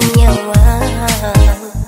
in your world.